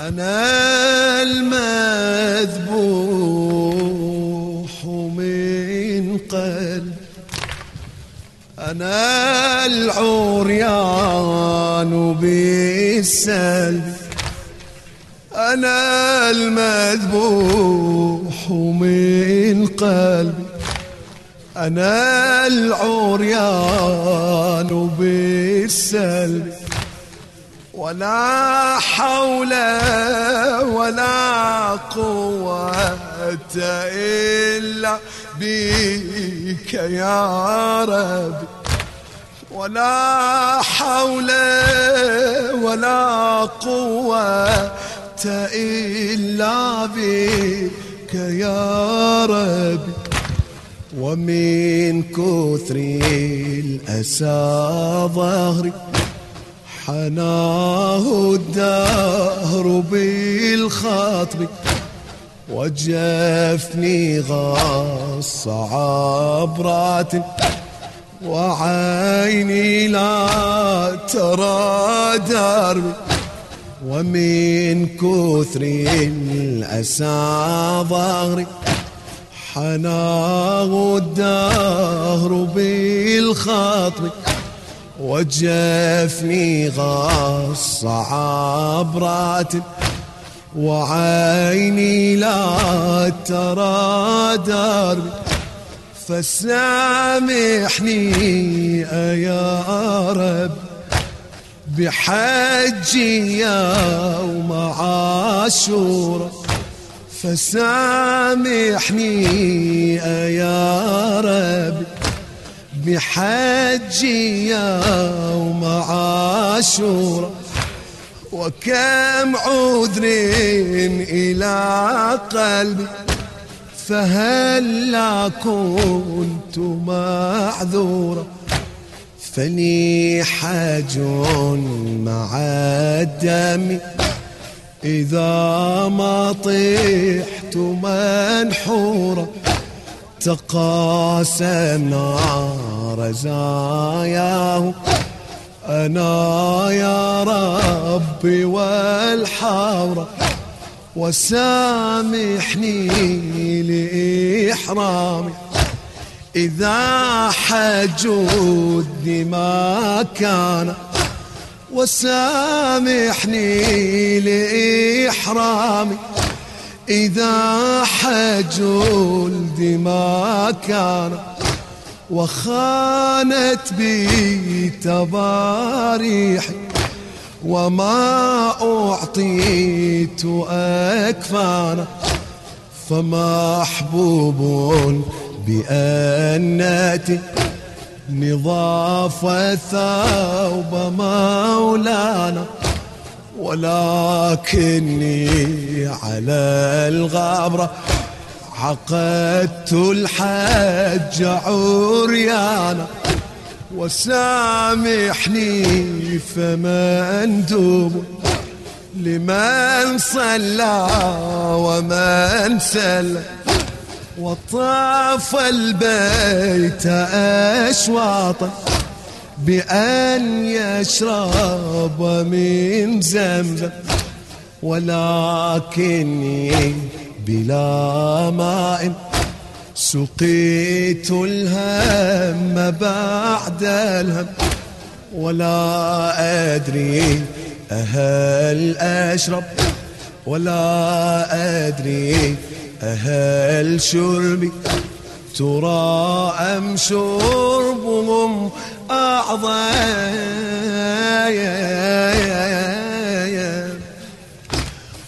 أنا المذبوح من قلب أنا العريان بالسلب أنا المذبوح من قلبي أنا العريان بالسلب. ولا حول ولا قوة إلا بك يا ربي ولا حول ولا قوة إلا بك يا ربي ومن كثر الأسى ظهري حناه الدهر بالخاطر وجفني غص عبرات وعيني لا ترى دربي ومن كثر الأسى ظهري حناه الدهر بالخاطر وجفني غص عبرات وعيني لا ترى دربي فسامحني يا رب بحجي يوم عاشورا فسامحني يا رب بحجي يوم عاشورا وكم عذر إلى قلبي فهلا كنت معذورا فلي حاج مع الدم إذا ما طحت منحورا تقاسم نار زاياه أنا يا ربي والحورة وسامحني لإحرامي. إذا حجود ما كان وسامحني لإحرامي. إذا حجود ما كان وخانت بي تباريحي وما أعطيت أكفانا فمحبوب بأناتي نظاف الثوب مولانا ولكني على الغابرة عقدت الحج عريانا وسامحني فمندوب لمن صلى ومن سلم وطاف البيت أشواطا بأن يشرب من زمزم ولكني بلا ماء. سقيت الهم بعد الهم ولا أدري أهل أشرب ولا أدري أهل شربي. ترى أم شربهم أعظم.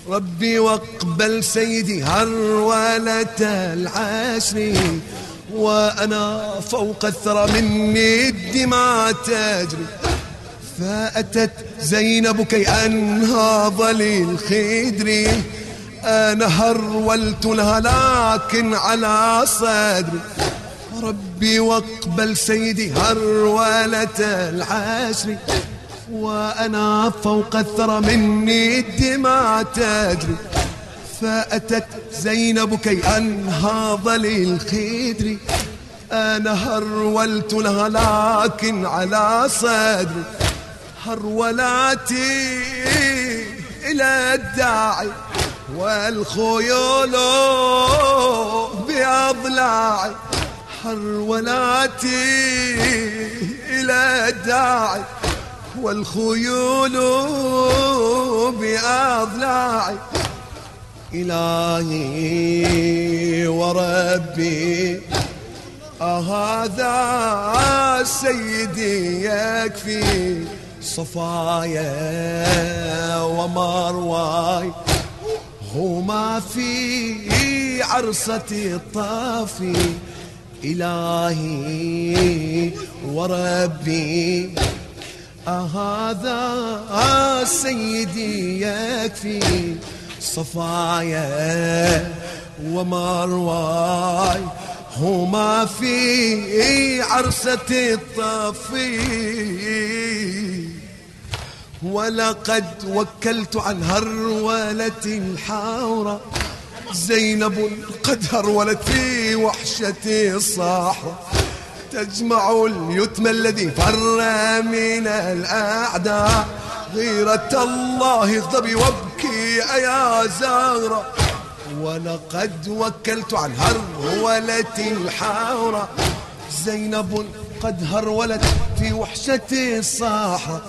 ربي واقبل سيدي هرولة العشر وأنا فوق الثرى مني الدماء تجري. فأتت زينب كي أنهض للخدر أنا هرولت لها لكن على صدري. ربي واقبل سيدي هرولة العشر وأنا فوق الثرى مني الدماء تجري. فأتت زينب كي أنهض للخدر أنا هرولت لها لكن على صدري. هرولاتي إلى الداعي والخيول بأضلاعي. حرولاتي إلى الداعي والخيول بأضلاعي. إلهي وربي هذا سيدي يكفي صفايا ومرواي هما في عرصة الطافي إلهي وربي. هذا سيدي يكفي صفايا ومرواي هما في عرسة الطفي ولقد وكلت عن هرولة الحاورة زينب قد هرولت في وحشة الصحراء تجمع اليتم الذي فر من الأعداء. غيرة الله اغضبي وابكي يا زهرة. ولقد وكلت عن هرولة الحارة. زينب قد هرولت في وحشة الصحراء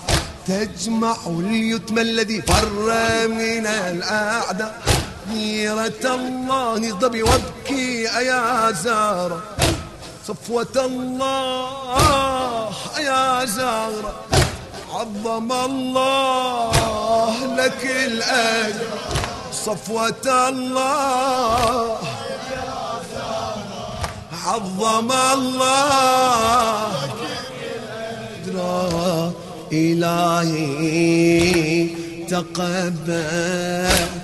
تجمع اليتم الذي فر من الأعداء. غيرة الله اغضبي وابكي يا زهرة صفوة الله يا زهرة عظم الله لك الأجر. صفوة الله عظم الله. إلهي تقبل.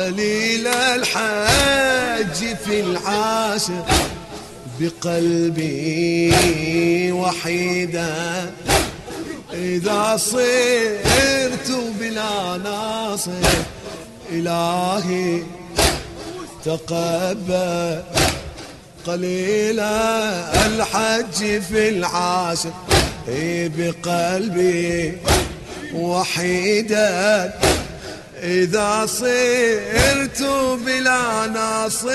قليل الحج في العاشر بقلبي وحيدا. إذا صرت بلا ناصر إلهي تقبل قليل الحج في العاشر بقلبي وحيدا. إذا صرت بلا ناصر.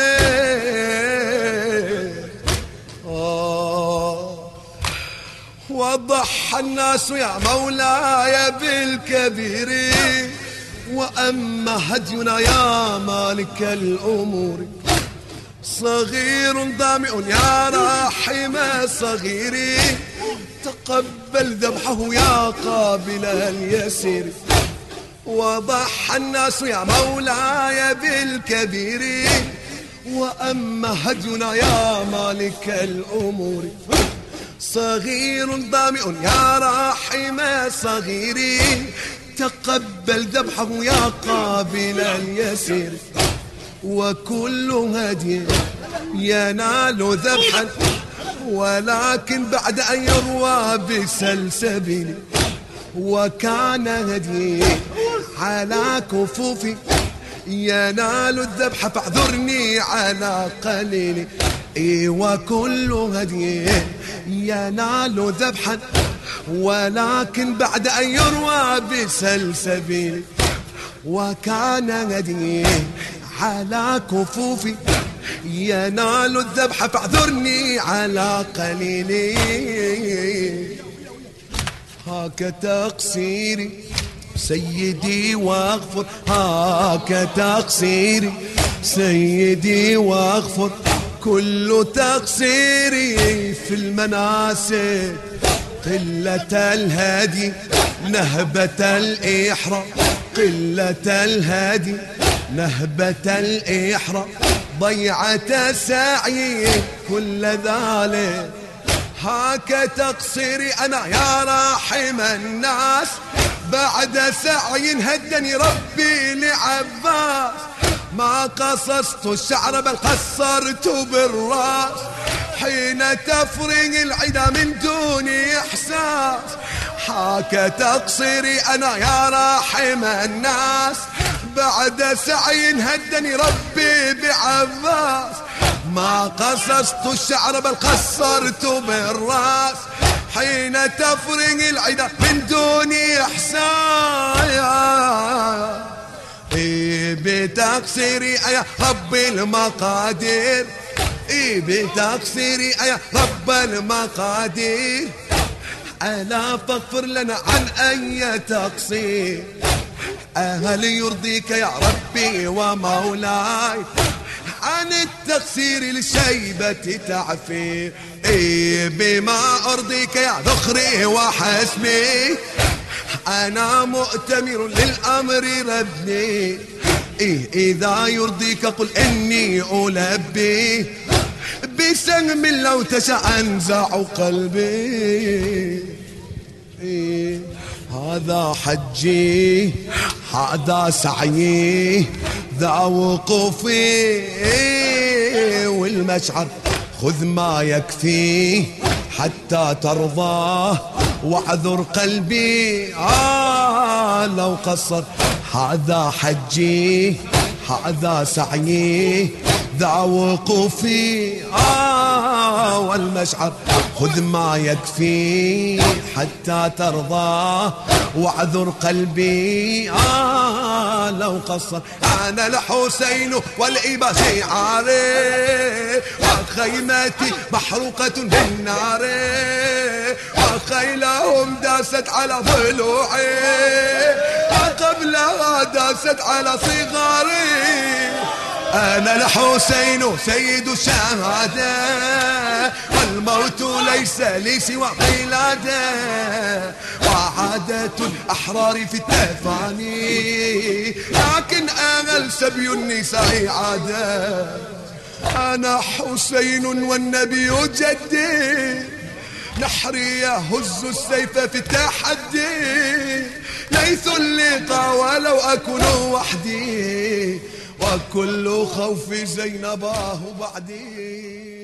وضح الناس يا مولاي بالكبير. وأما هدينا يا مالك الأمور. صغير ضامئ يا راحم صغيري. تقبل ذبحه يا قابل اليسير. وضح الناس يا مولاي بالكبير وأما هدينا يا مالك الأمور. صغير ضامئ يا راحم صغيري تقبل ذبحه يا قابل اليسير. وكل هدي ينال ذبحا ولكن بعد أن يروى بسلسبيل. وكان هدي على كفوفي. ينال الذبح فاعذرني على قليل إي وكل هدي. ينال ذبحا. ولكن بعد أن يروى بسلسبيل وكان هدي على كفوفي. ينال الذبح فاعذرني على قليلي. هاك تقصيري. سيدي واغفر هاك تقصيري. سيدي واغفر كل تقصيري في المناسك. قلة الهادي نهبة الإحرام. قلة الهادي نهبة الإحرام. ضيعة سعي كل ذلك. هاك تقصيري أنا يا راحم الناس. بعد سعي هدني ربي لعباس. ما قصصت الشعر بل قصرت بالراس. حين تفرغ العدا من دون إحساس. حاك تقصيري أنا يا راحم الناس. بعد سعي هدني ربي بعباس. ما قصصت الشعر بل قصرت بالرأس حين تفرغ العدا من دون إحساس إيه بتقصيري يا رب المقادير. إيه بتقصيري يا رب المقادير. ألا فاغفر لنا عن أي تقصير. هل يرضيك يا ربي ومولاي. عن التقصير لشيبة تعفير إيه بما أرضيك يا ذخري وحسمي. أنا مؤتمر للأمر ربني. إيه إذا يرضيك قل إني ألبي. بسهم لو تشاء أنزع قلبي. إيه هذا حجي هذا سعيي. ذا وقوفي والمشعر. خذ ما يكفي حتى ترضى واعذر قلبي. آه لو قصر. هذا حجي هذا سعيي ذا وقوفي. آه والمشعر. خذ ما يكفي حتى ترضى واعذر قلبي. آه لو قصر. أنا الحسين والإبا شعاري وخيمتي محروقة بالنار. وخيلهم داست على ضلوعي. قبلها داست على صغاري. أنا الحسين سيد الشهادة. والموت ليس لي سوى قيلادة. وعادة الأحرار في التفاني. لكن أنا السبي النساء عادة. أنا حسين والنبي جدي نحري يهز السيف في التحدي. ليس اللقاء ولو أكون وحدي. وكل خوف زينباه بعدي.